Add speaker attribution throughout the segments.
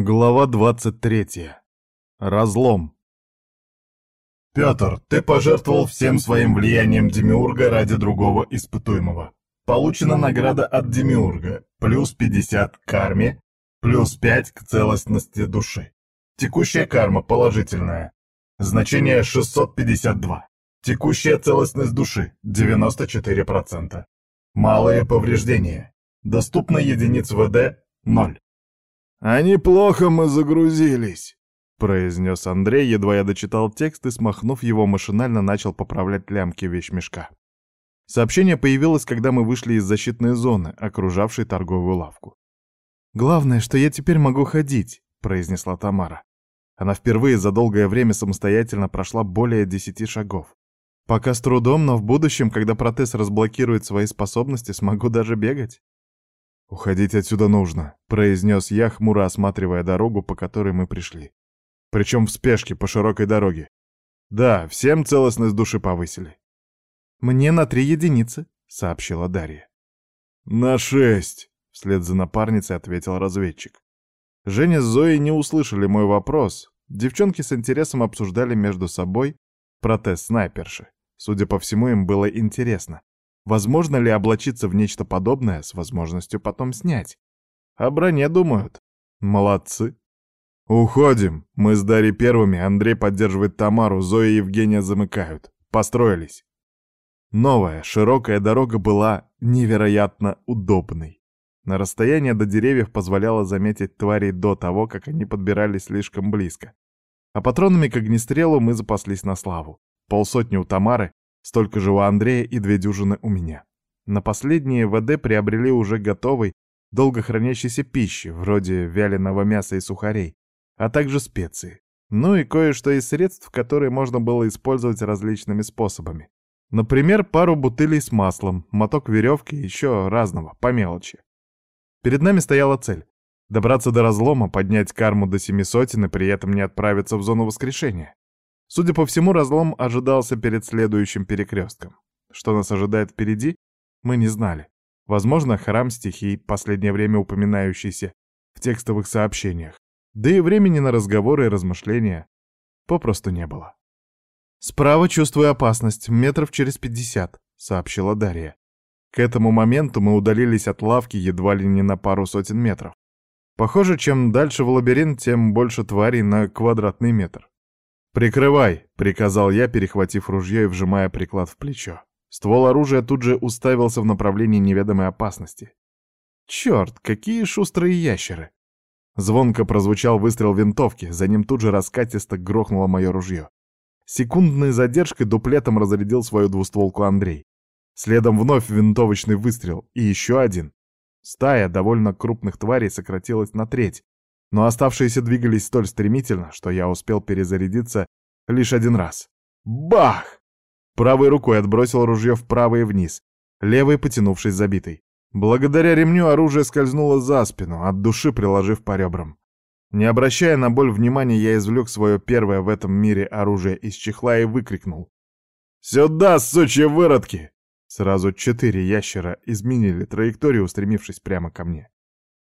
Speaker 1: Глава 23. Разлом.
Speaker 2: Петр, ты пожертвовал всем своим влиянием Демиурга ради другого испытуемого. Получена награда от Демиурга, плюс 50 к карме, плюс 5 к целостности души. Текущая карма положительная. Значение 652. Текущая целостность души 94%. Малые повреждения. Доступно единиц ВД 0.
Speaker 1: «А неплохо мы загрузились», — произнес Андрей, едва я дочитал текст и, смахнув его, машинально начал поправлять лямки вещмешка. Сообщение появилось, когда мы вышли из защитной зоны, окружавшей торговую лавку. «Главное, что я теперь могу ходить», — произнесла Тамара. Она впервые за долгое время самостоятельно прошла более десяти шагов. Пока с трудом, но в будущем, когда протез разблокирует свои способности, смогу даже бегать. «Уходить отсюда нужно», — произнес я, хмуро осматривая дорогу, по которой мы пришли. Причем в спешке, по широкой дороге. Да, всем целостность души повысили. «Мне на три единицы», — сообщила Дарья. «На шесть», — вслед за напарницей ответил разведчик. Женя с Зоей не услышали мой вопрос. Девчонки с интересом обсуждали между собой протез снайперши. Судя по всему, им было интересно. Возможно ли облачиться в нечто подобное с возможностью потом снять? О броне думают. Молодцы. Уходим. Мы с Дарьей первыми, Андрей поддерживает Тамару, Зоя и Евгения замыкают. Построились. Новая, широкая дорога была невероятно удобной. На расстояние до деревьев позволяло заметить тварей до того, как они подбирались слишком близко. А патронами к огнестрелу мы запаслись на славу. Полсотни у Тамары, Столько же у Андрея и две дюжины у меня. На последние ВД приобрели уже готовой, долго хранящейся пищи, вроде вяленого мяса и сухарей, а также специи. Ну и кое-что из средств, которые можно было использовать различными способами. Например, пару бутылей с маслом, моток веревки и еще разного, по мелочи. Перед нами стояла цель — добраться до разлома, поднять карму до семи сотен и при этом не отправиться в зону воскрешения. Судя по всему, разлом ожидался перед следующим перекрестком. Что нас ожидает впереди, мы не знали. Возможно, храм стихий, последнее время упоминающийся в текстовых сообщениях. Да и времени на разговоры и размышления попросту не было. «Справа чувствую опасность, метров через пятьдесят», — сообщила Дарья. К этому моменту мы удалились от лавки едва ли не на пару сотен метров. Похоже, чем дальше в лабиринт, тем больше тварей на квадратный метр. «Прикрывай!» — приказал я, перехватив ружье и вжимая приклад в плечо. Ствол оружия тут же уставился в направлении неведомой опасности. «Черт, какие шустрые ящеры!» Звонко прозвучал выстрел винтовки, за ним тут же раскатисто грохнуло мое ружье. Секундной задержкой дуплетом разрядил свою двустволку Андрей. Следом вновь винтовочный выстрел и еще один. Стая довольно крупных тварей сократилась на треть, но оставшиеся двигались столь стремительно, что я успел перезарядиться лишь один раз. Бах! Правой рукой отбросил ружье вправо и вниз, левой потянувшись забитой. Благодаря ремню оружие скользнуло за спину, от души приложив по ребрам. Не обращая на боль внимания, я извлек свое первое в этом мире оружие из чехла и выкрикнул. «Сюда, сучьи выродки!» Сразу четыре ящера изменили траекторию, устремившись прямо ко мне.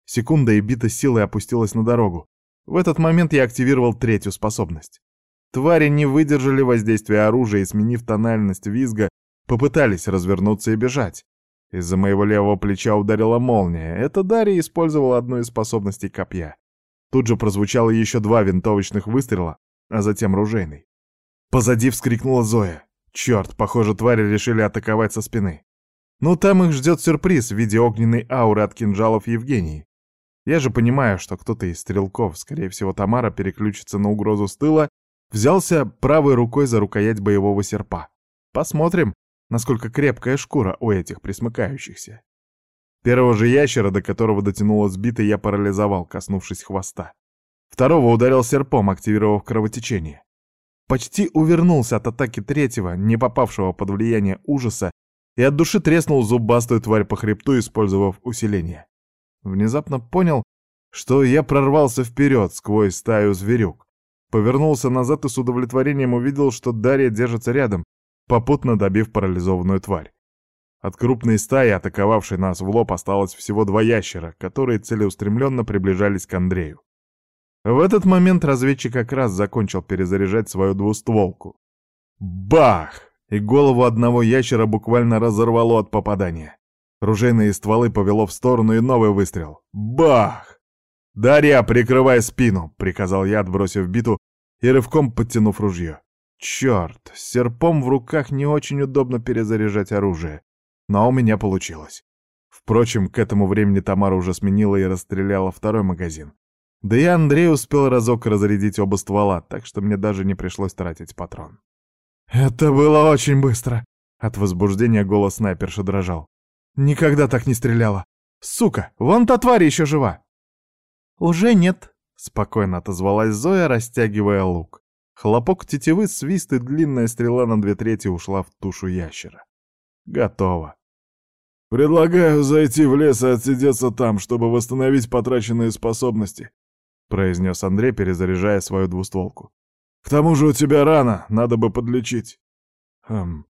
Speaker 1: Секунда и бита силой опустилась на дорогу. В этот момент я активировал третью способность. Твари не выдержали воздействия оружия и, сменив тональность визга, попытались развернуться и бежать. Из-за моего левого плеча ударила молния. Это Дарья использовала одну из способностей копья. Тут же прозвучало еще два винтовочных выстрела, а затем ружейный. Позади вскрикнула Зоя. Черт, похоже, твари решили атаковать со спины. Ну, там их ждет сюрприз в виде огненной ауры от кинжалов Евгении. Я же понимаю, что кто-то из стрелков, скорее всего Тамара, переключится на угрозу с тыла, взялся правой рукой за рукоять боевого серпа. Посмотрим, насколько крепкая шкура у этих присмыкающихся. Первого же ящера, до которого дотянуло сбито, я парализовал, коснувшись хвоста. Второго ударил серпом, активировав кровотечение. Почти увернулся от атаки третьего, не попавшего под влияние ужаса, и от души треснул зубастую тварь по хребту, использовав усиление. Внезапно понял, что я прорвался вперед сквозь стаю зверюк. Повернулся назад и с удовлетворением увидел, что Дарья держится рядом, попутно добив парализованную тварь. От крупной стаи, атаковавшей нас в лоб, осталось всего два ящера, которые целеустремленно приближались к Андрею. В этот момент разведчик как раз закончил перезаряжать свою двустволку. Бах! И голову одного ящера буквально разорвало от попадания. Ружейные стволы повело в сторону и новый выстрел. Бах! «Дарья, прикрывай спину!» — приказал я, отбросив биту и рывком подтянув ружье. Черт, с серпом в руках не очень удобно перезаряжать оружие. Но у меня получилось. Впрочем, к этому времени Тамара уже сменила и расстреляла второй магазин. Да и Андрей успел разок разрядить оба ствола, так что мне даже не пришлось тратить патрон. «Это было очень быстро!» От возбуждения голос снайперши дрожал. «Никогда так не стреляла! Сука, вон та тварь еще жива!» «Уже нет», — спокойно отозвалась Зоя, растягивая лук. Хлопок тетивы, свист и длинная стрела на две трети ушла в тушу ящера. Готово.
Speaker 2: «Предлагаю зайти в лес и отсидеться там, чтобы восстановить потраченные способности», — произнес Андрей, перезаряжая свою двустволку. «К тому же у тебя рана, надо бы подлечить».
Speaker 1: Хм.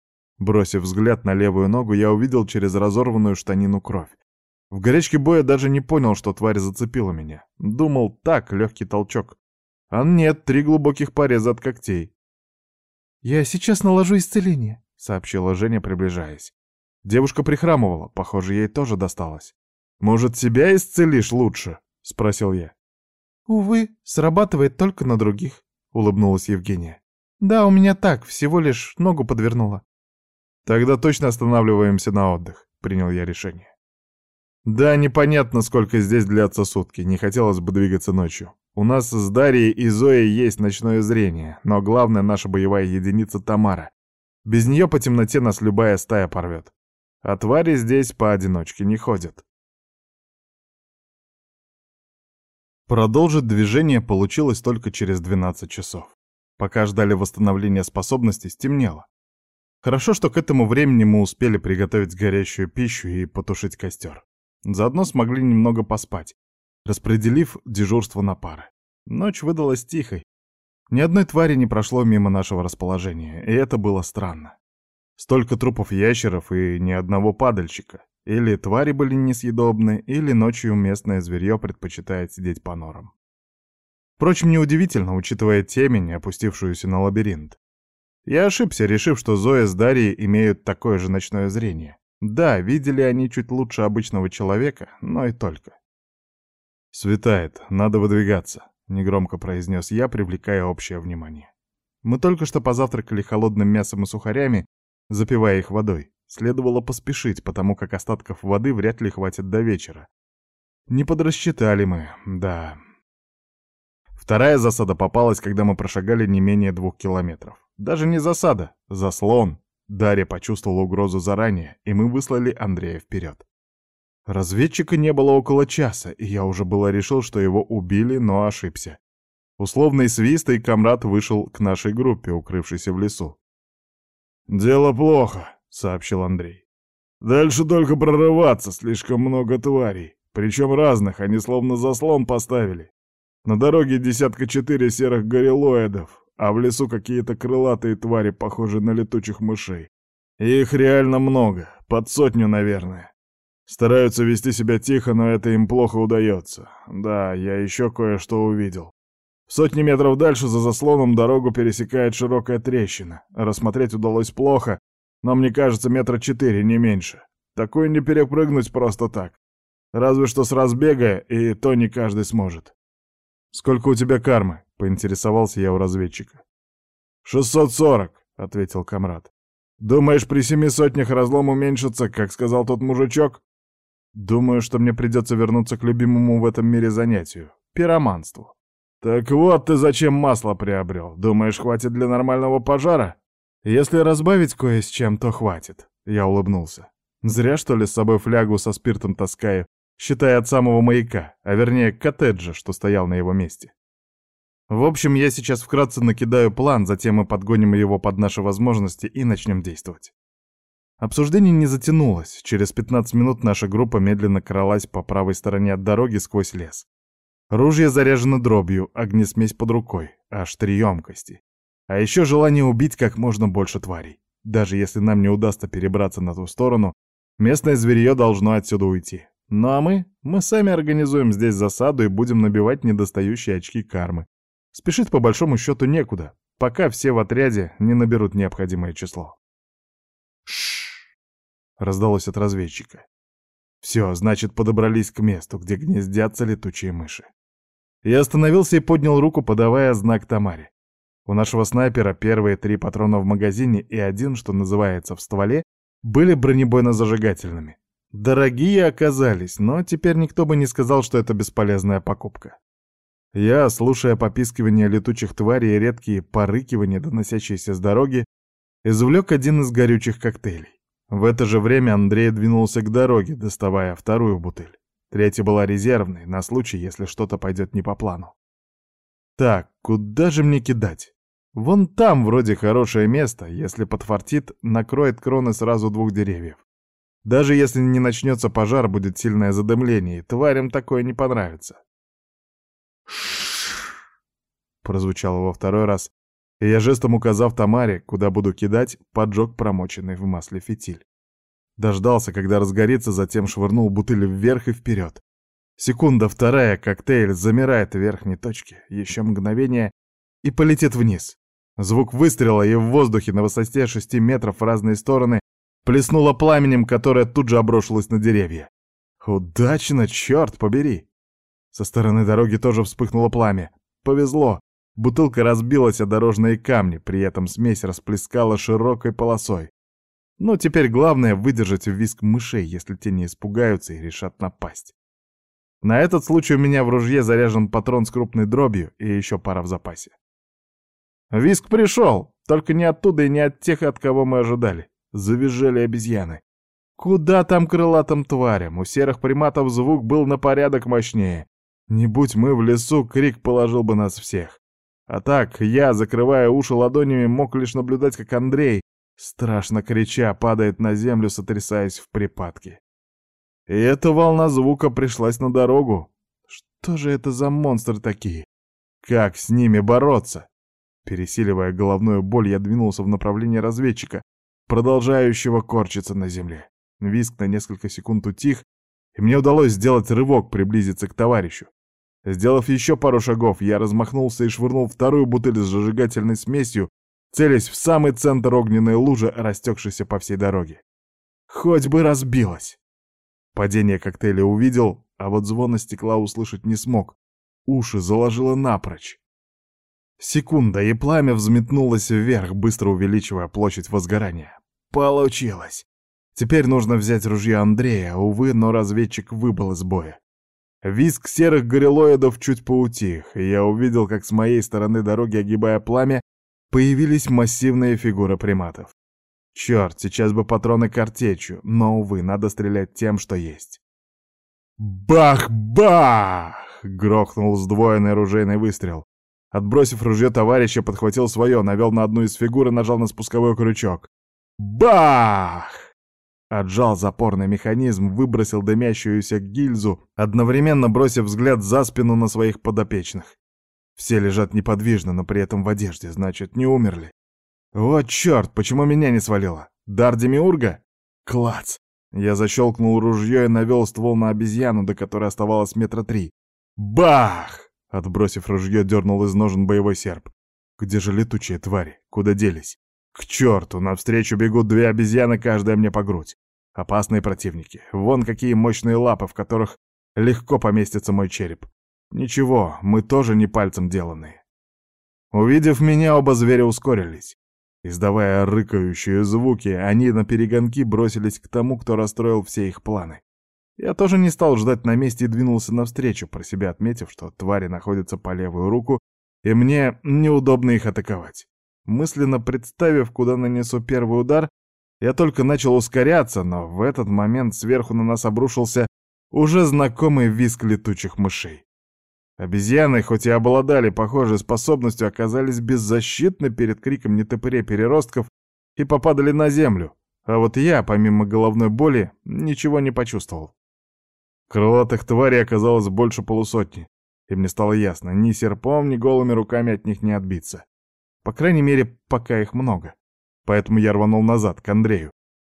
Speaker 1: Бросив взгляд на левую ногу, я увидел через разорванную штанину кровь. В горячке боя даже не понял, что тварь зацепила меня. Думал, так, легкий толчок. А нет, три глубоких пореза от когтей. «Я сейчас наложу исцеление», — сообщила Женя, приближаясь. Девушка прихрамывала, похоже, ей тоже досталось. «Может, себя исцелишь лучше?» — спросил я. «Увы, срабатывает только на других», — улыбнулась Евгения. «Да, у меня так, всего лишь ногу подвернула». «Тогда точно останавливаемся на отдых», — принял я решение. Да, непонятно, сколько здесь длятся сутки, не хотелось бы двигаться ночью. У нас с Дарьей и Зоей есть ночное зрение, но главная наша боевая единица — Тамара. Без нее по темноте нас любая стая порвет. А твари здесь поодиночке не ходят. Продолжить движение получилось только через 12 часов. Пока ждали восстановления способностей, стемнело. Хорошо, что к этому времени мы успели приготовить горящую пищу и потушить костер. Заодно смогли немного поспать, распределив дежурство на пары. Ночь выдалась тихой. Ни одной твари не прошло мимо нашего расположения, и это было странно. Столько трупов ящеров и ни одного падальщика. Или твари были несъедобны, или ночью местное зверье предпочитает сидеть по норам. Впрочем, неудивительно, учитывая темень, опустившуюся на лабиринт. Я ошибся, решив, что Зоя с Дарьей имеют такое же ночное зрение. Да, видели они чуть лучше обычного человека, но и только. «Светает, надо выдвигаться», — негромко произнес я, привлекая общее внимание. Мы только что позавтракали холодным мясом и сухарями, запивая их водой. Следовало поспешить, потому как остатков воды вряд ли хватит до вечера. Не подрасчитали мы, да. Вторая засада попалась, когда мы прошагали не менее двух километров. Даже не засада, заслон, Дарья почувствовала угрозу заранее, и мы выслали Андрея вперед. Разведчика не было около часа, и я уже было решил, что его убили, но ошибся. Условный свист, и комрад вышел к нашей группе, укрывшейся в лесу.
Speaker 2: «Дело плохо», — сообщил Андрей. «Дальше только прорываться, слишком много тварей. Причем разных, они словно заслон поставили. На дороге десятка четыре серых горилоидов, а в лесу какие-то крылатые твари, похожие на летучих мышей. их реально много, под сотню, наверное. Стараются вести себя тихо, но это им плохо удается. Да, я еще кое-что увидел. Сотни метров дальше за заслоном дорогу пересекает широкая трещина. Рассмотреть удалось плохо, но мне кажется метра четыре, не меньше. Такую не перепрыгнуть просто так. Разве что с разбега, и то не каждый сможет.
Speaker 1: «Сколько у тебя кармы?» — поинтересовался я у разведчика.
Speaker 2: «Шестьсот сорок», — ответил комрад. «Думаешь, при семи сотнях разлом уменьшится, как сказал тот мужичок?»
Speaker 1: «Думаю, что мне придется вернуться к любимому в этом мире занятию — пироманству».
Speaker 2: «Так вот ты зачем масло приобрел? Думаешь, хватит для нормального пожара?»
Speaker 1: «Если разбавить кое с чем, то хватит», — я улыбнулся. «Зря, что ли, с собой флягу со спиртом таскаю считая от самого маяка, а вернее коттеджа, что стоял на его месте. В общем, я сейчас вкратце накидаю план, затем мы подгоним его под наши возможности и начнем действовать. Обсуждение не затянулось. Через 15 минут наша группа медленно кралась по правой стороне от дороги сквозь лес. Ружья заряжены дробью, огнесмесь под рукой, аж три емкости. А еще желание убить как можно больше тварей. Даже если нам не удастся перебраться на ту сторону, местное зверье должно отсюда уйти. Ну а мы, мы сами организуем здесь засаду и будем набивать недостающие очки кармы. Спешить по большому счету некуда, пока все в отряде не наберут необходимое число. Шш! раздалось от разведчика. Все, значит, подобрались к месту, где гнездятся летучие мыши. Я остановился и поднял руку, подавая знак Тамаре. У нашего снайпера первые три патрона в магазине и один, что называется, в стволе, были бронебойно-зажигательными. Дорогие оказались, но теперь никто бы не сказал, что это бесполезная покупка. Я, слушая попискивание летучих тварей и редкие порыкивания, доносящиеся с дороги, извлек один из горючих коктейлей. В это же время Андрей двинулся к дороге, доставая вторую бутыль. Третья была резервной, на случай, если что-то пойдет не по плану. Так, куда же мне кидать? Вон там вроде хорошее место, если подфартит, накроет кроны сразу двух деревьев. Даже если не начнется пожар, будет сильное задымление, и тварям такое не понравится. прозвучало во второй раз, и я жестом указав Тамаре, куда буду кидать, поджег промоченный в масле фитиль. Дождался, когда разгорится, затем швырнул бутыль вверх и вперед. Секунда вторая, коктейль замирает в верхней точке, еще мгновение, и полетит вниз. Звук выстрела, и в воздухе на высоте шести метров в разные стороны плеснуло пламенем, которое тут же обрушилось на деревья. Удачно, черт побери! Со стороны дороги тоже вспыхнуло пламя. Повезло. Бутылка разбилась о дорожные камни, при этом смесь расплескала широкой полосой. Ну, теперь главное выдержать виск мышей, если те не испугаются и решат напасть. На этот случай у меня в ружье заряжен патрон с крупной дробью и еще пара в запасе. Виск пришел, только не оттуда и не от тех, от кого мы ожидали. Завизжали обезьяны. Куда там крылатым тварям? У серых приматов звук был на порядок мощнее. Не будь мы в лесу, крик положил бы нас всех. А так, я, закрывая уши ладонями, мог лишь наблюдать, как Андрей, страшно крича, падает на землю, сотрясаясь в припадке. И эта волна звука пришлась на дорогу. Что же это за монстры такие? Как с ними бороться? Пересиливая головную боль, я двинулся в направлении разведчика, продолжающего корчиться на земле. Виск на несколько секунд утих, и мне удалось сделать рывок, приблизиться к товарищу. Сделав еще пару шагов, я размахнулся и швырнул вторую бутыль с зажигательной смесью, целясь в самый центр огненной лужи, растекшейся по всей дороге. Хоть бы разбилась! Падение коктейля увидел, а вот звона стекла услышать не смог. Уши заложило напрочь. Секунда, и пламя взметнулось вверх, быстро увеличивая площадь возгорания. Получилось! Теперь нужно взять ружье Андрея, увы, но разведчик выбыл из боя. Визг серых горилоидов чуть поутих, и я увидел, как с моей стороны дороги, огибая пламя, появились массивные фигуры приматов. Черт, сейчас бы патроны картечью, но, увы, надо стрелять тем, что есть. Бах-бах! Грохнул сдвоенный ружейный выстрел. Отбросив ружье товарища, подхватил свое, навел на одну из фигур и нажал на спусковой крючок. Бах! Отжал запорный механизм, выбросил дымящуюся гильзу, одновременно бросив взгляд за спину на своих подопечных. Все лежат неподвижно, но при этом в одежде, значит, не умерли. Вот черт, почему меня не свалило? Дар Демиурга? Клац! Я защелкнул ружье и навел ствол на обезьяну, до которой оставалось метра три. Бах! Отбросив ружье, дернул из ножен боевой серп. Где же летучие твари? Куда делись? К черту, навстречу бегут две обезьяны, каждая мне по грудь. Опасные противники. Вон какие мощные лапы, в которых легко поместится мой череп. Ничего, мы тоже не пальцем деланные. Увидев меня, оба зверя ускорились. Издавая рыкающие звуки, они на перегонки бросились к тому, кто расстроил все их планы. Я тоже не стал ждать на месте и двинулся навстречу, про себя отметив, что твари находятся по левую руку, и мне неудобно их атаковать. Мысленно представив, куда нанесу первый удар, я только начал ускоряться, но в этот момент сверху на нас обрушился уже знакомый визг летучих мышей. Обезьяны, хоть и обладали похожей способностью, оказались беззащитны перед криком нетопырей переростков и попадали на землю, а вот я, помимо головной боли, ничего не почувствовал. Крылатых тварей оказалось больше полусотни, и мне стало ясно, ни серпом, ни голыми руками от них не отбиться. По крайней мере, пока их много. Поэтому я рванул назад, к Андрею.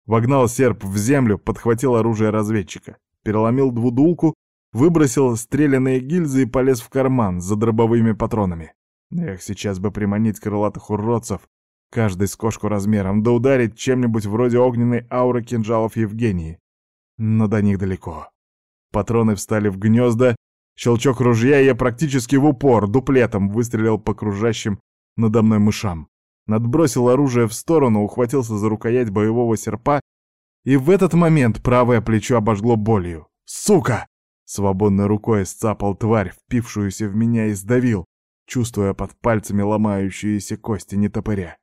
Speaker 1: Вогнал серп в землю, подхватил оружие разведчика. переломил двудулку, выбросил стрелянные гильзы и полез в карман за дробовыми патронами. Эх, сейчас бы приманить крылатых уродцев, каждый с кошку размером, да ударить чем-нибудь вроде огненной ауры кинжалов Евгении. Но до них далеко. Патроны встали в гнезда, щелчок ружья, и я практически в упор дуплетом выстрелил по кружащим надо мной мышам. Надбросил оружие в сторону, ухватился за рукоять боевого серпа, и в этот момент правое плечо обожгло болью. «Сука!» Свободной рукой сцапал тварь, впившуюся в меня, и сдавил, чувствуя под пальцами ломающиеся кости нетопыря.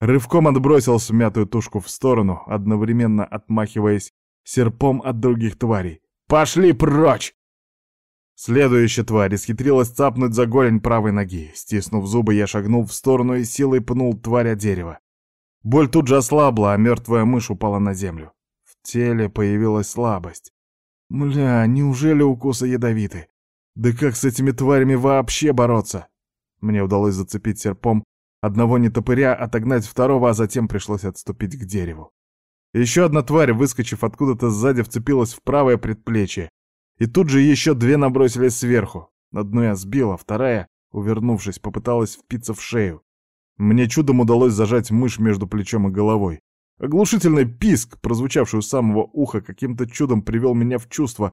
Speaker 1: Рывком отбросил смятую тушку в сторону, одновременно отмахиваясь серпом от других тварей. «Пошли прочь!» Следующая тварь исхитрилась цапнуть за голень правой ноги. Стиснув зубы, я шагнул в сторону и силой пнул тварь от дерева. Боль тут же ослабла, а мертвая мышь упала на землю. В теле появилась слабость. Мля, неужели укусы ядовиты? Да как с этими тварями вообще бороться? Мне удалось зацепить серпом одного нетопыря, отогнать второго, а затем пришлось отступить к дереву. Еще одна тварь, выскочив откуда-то сзади, вцепилась в правое предплечье. И тут же еще две набросились сверху. Одну я сбила, вторая, увернувшись, попыталась впиться в шею. Мне чудом удалось зажать мышь между плечом и головой. Оглушительный писк, прозвучавший у самого уха, каким-то чудом привел меня в чувство,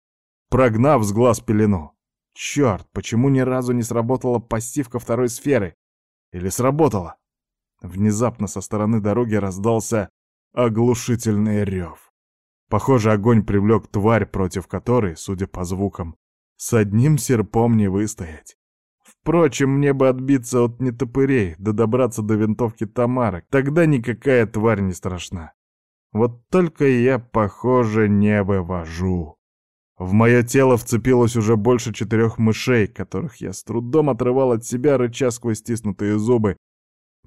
Speaker 1: прогнав с глаз пелену. Черт, почему ни разу не сработала пассивка второй сферы? Или сработала? Внезапно со стороны дороги раздался оглушительный рев. Похоже, огонь привлек тварь, против которой, судя по звукам, с одним серпом не выстоять. Впрочем, мне бы отбиться от нетопырей, да добраться до винтовки Тамары, тогда никакая тварь не страшна. Вот только я, похоже, не вывожу. В мое тело вцепилось уже больше четырех мышей, которых я с трудом отрывал от себя, рыча сквозь стиснутые зубы.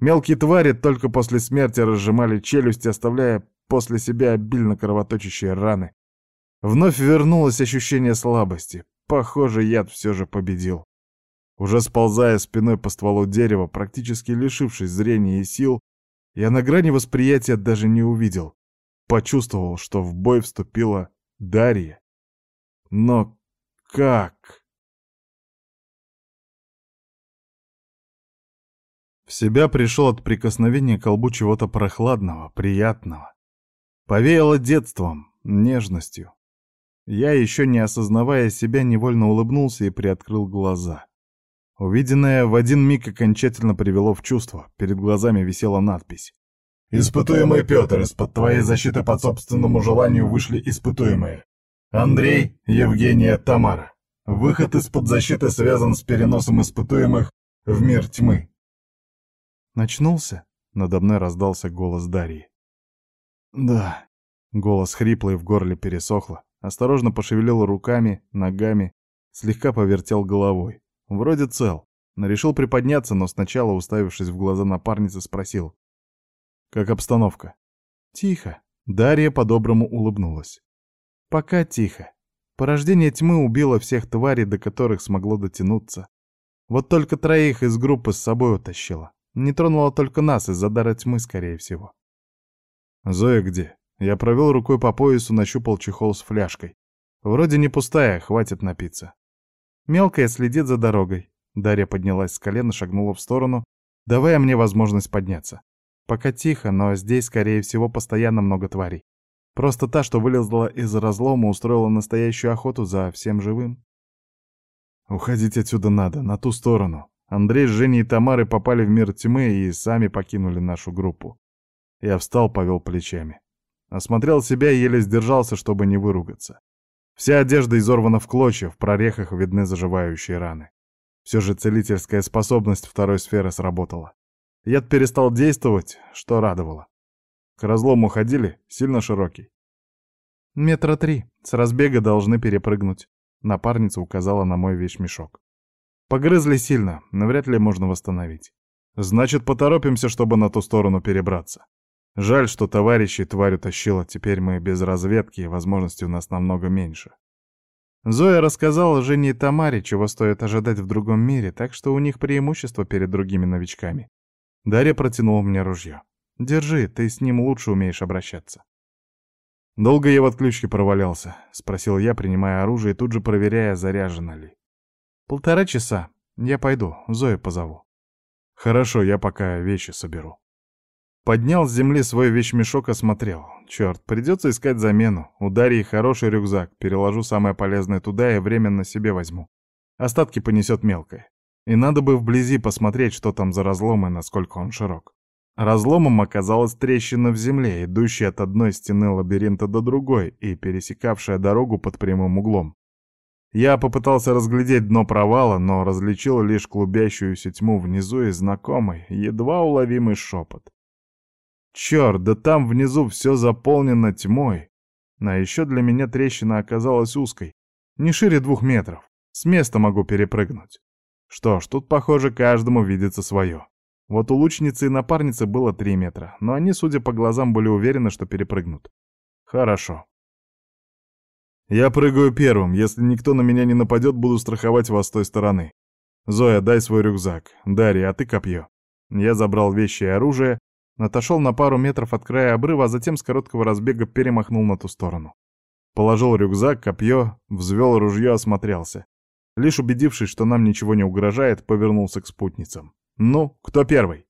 Speaker 1: Мелкие твари только после смерти разжимали челюсти, оставляя после себя обильно кровоточащие раны. Вновь вернулось ощущение слабости. Похоже, яд все же победил. Уже сползая спиной по стволу дерева, практически лишившись зрения и сил, я на грани восприятия даже не увидел. Почувствовал, что в бой вступила Дарья. Но как? В себя пришел от прикосновения к колбу чего-то прохладного, приятного. Повеяло детством, нежностью. Я, еще не осознавая себя, невольно улыбнулся и приоткрыл глаза. Увиденное в один миг окончательно привело в чувство. Перед глазами висела надпись.
Speaker 2: «Испытуемый Петр, из-под твоей защиты по собственному желанию вышли испытуемые. Андрей, Евгения, Тамара. Выход из-под защиты связан с переносом испытуемых в мир тьмы».
Speaker 1: «Начнулся?» — надо мной раздался голос Дарьи. «Да». Голос хриплый, в горле пересохло. Осторожно пошевелил руками, ногами, слегка повертел головой. Вроде цел. Решил приподняться, но сначала, уставившись в глаза напарницы, спросил. «Как обстановка?» «Тихо». Дарья по-доброму улыбнулась. «Пока тихо. Порождение тьмы убило всех тварей, до которых смогло дотянуться. Вот только троих из группы с собой утащила. Не тронула только нас из-за дара тьмы, скорее всего». «Зоя где?» Я провел рукой по поясу, нащупал чехол с фляжкой. Вроде не пустая, хватит напиться. Мелкая следит за дорогой. Дарья поднялась с колена, шагнула в сторону, давая мне возможность подняться. Пока тихо, но здесь, скорее всего, постоянно много тварей. Просто та, что вылезла из разлома, устроила настоящую охоту за всем живым. Уходить отсюда надо, на ту сторону. Андрей с Женей и Тамарой попали в мир тьмы и сами покинули нашу группу. Я встал, повел плечами. Осмотрел себя и еле сдержался, чтобы не выругаться. Вся одежда изорвана в клочья, в прорехах видны заживающие раны. Все же целительская способность второй сферы сработала. Яд перестал действовать, что радовало. К разлому ходили, сильно широкий. Метра три, с разбега должны перепрыгнуть. Напарница указала на мой вещмешок. Погрызли сильно, но вряд ли можно восстановить. Значит, поторопимся, чтобы на ту сторону перебраться. Жаль, что товарищей тварь утащила, теперь мы без разведки, и возможностей у нас намного меньше. Зоя рассказала Жене и Тамаре, чего стоит ожидать в другом мире, так что у них преимущество перед другими новичками. Дарья протянула мне ружье. «Держи, ты с ним лучше умеешь обращаться». «Долго я в отключке провалялся?» — спросил я, принимая оружие и тут же проверяя, заряжено ли. «Полтора часа. Я пойду, Зою позову». «Хорошо, я пока вещи соберу». Поднял с земли свой вещмешок, осмотрел. Черт, придется искать замену. У Дарьи хороший рюкзак, переложу самое полезное туда и временно себе возьму. Остатки понесет мелкое. И надо бы вблизи посмотреть, что там за разлом и насколько он широк. Разломом оказалась трещина в земле, идущая от одной стены лабиринта до другой и пересекавшая дорогу под прямым углом. Я попытался разглядеть дно провала, но различил лишь клубящуюся тьму внизу и знакомый, едва уловимый шепот. Черт, да там внизу все заполнено тьмой. А еще для меня трещина оказалась узкой, не шире двух метров. С места могу перепрыгнуть. Что ж, тут, похоже, каждому видится свое. Вот у лучницы и напарницы было три метра, но они, судя по глазам, были уверены, что перепрыгнут. Хорошо. Я прыгаю первым. Если никто на меня не нападет, буду страховать вас с той стороны. Зоя, дай свой рюкзак. Дарья, а ты копье. Я забрал вещи и оружие, отошел на пару метров от края обрыва, а затем с короткого разбега перемахнул на ту сторону. Положил рюкзак, копье, взвел ружье, осмотрелся. Лишь убедившись, что нам ничего не угрожает, повернулся к спутницам. «Ну, кто первый?»